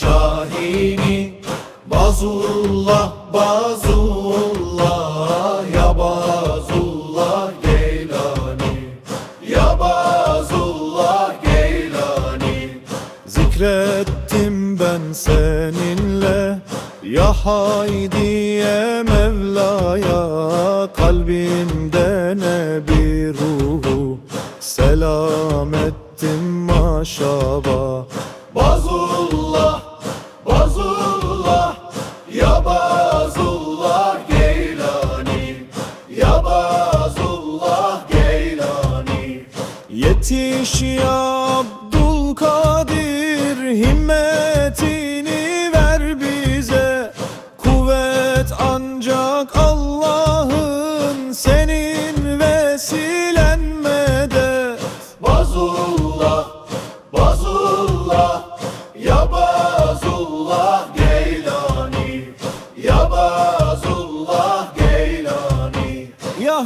şahini Bazullah Bazullah Ya Bazullah Geylani Ya Bazullah Geylani. Zikrettim ben seninle Ya Haydiye Mevla'ya Kalbimde ne bir ruhu. Selam ettim maşaba. Bazullah Ya Bazullah Geylani. Yetiş ya Abdülkadir Himmetini ver bize. Kuvvet ancak Allah'ın Senin vesilen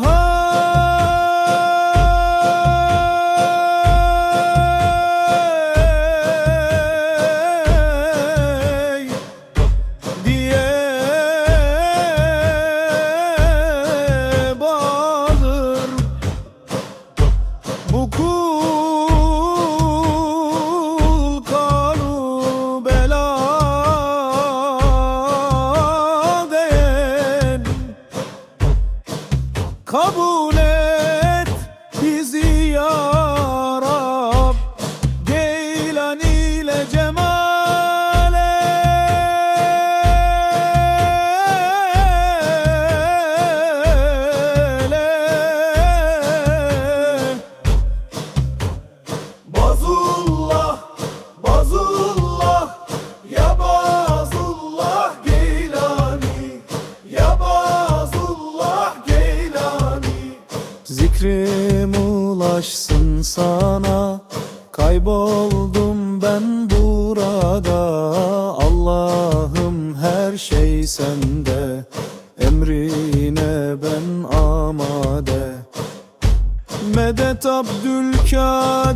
Ya Kabul et bizi ya Zikrim ulaşsın sana. Kayboldum ben burada. Allah'ım her şey sende. Emrine ben amade. Medet Abdülkadir